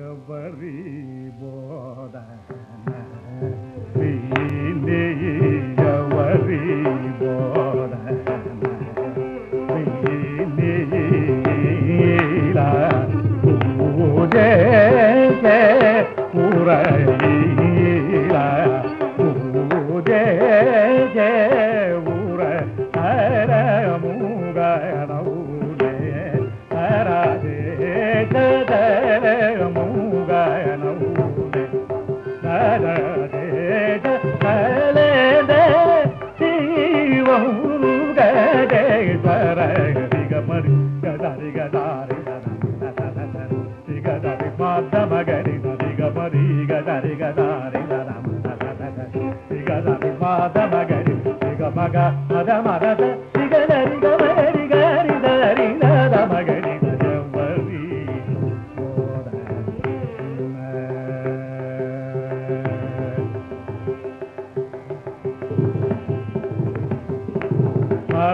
every போத దిగదారి దిగదారి మాధమ గరి దిగ మరి గదరి గదారి దిగదారి మాధమ గరి దిగ మగ మద మరద దిగదరి గమరి గరి దరి దమ గరి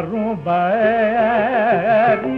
rumba é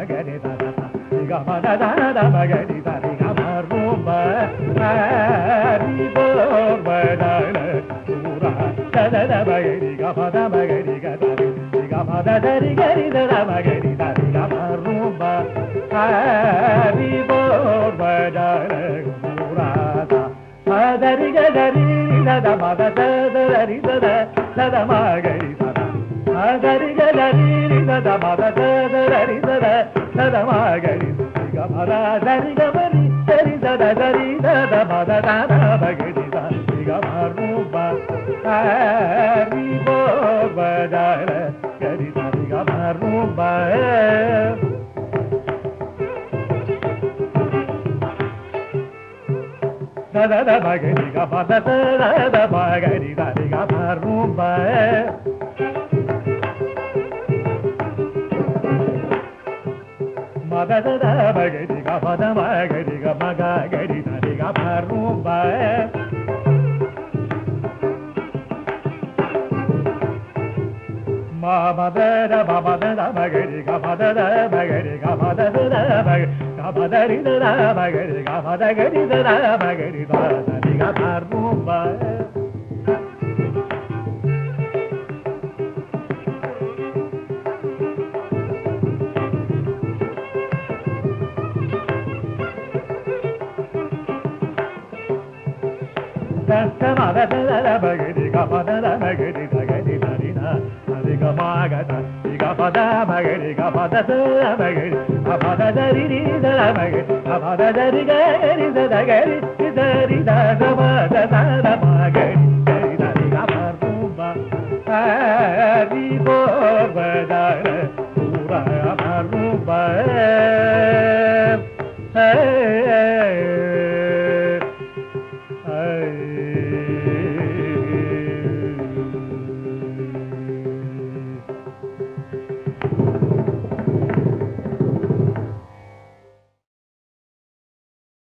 మగరి దిగ మద ద మగరి దిగ మరు మరి బోర్బదల సూరా దద ద మగరి గ పద మగరి గ దిగ పద దరి గరి దద మగరి దిగ మరు మరి బోర్బదల సూరా మదరి గ దరి దద మద దద దరి దద దద మగరి దద మదరి గదరి దద మద దరి దద దద మగరి గమద దరి గమరి దరి దద దరి దద మద దద మగరి దరి గమరూప హరి బోర్బదన గరి దరి గమరూప దద మగరి గమద దద మగరి దరి గమరూప మదద మగరి గమద మగరి గమగ గరి దరి గమరూప మదద మదద మగరి గమద మగరి గమద మగరి గమదరి దద మగరి గమద గరి దద మగరి దరి గమరూప మగరి గమద మగరి దగరి దరిన అది గమాగద గమద మగరి గమద మగరి గమద దరి దర మగరి గమద దరి గరి దగరి దరి దగమద దర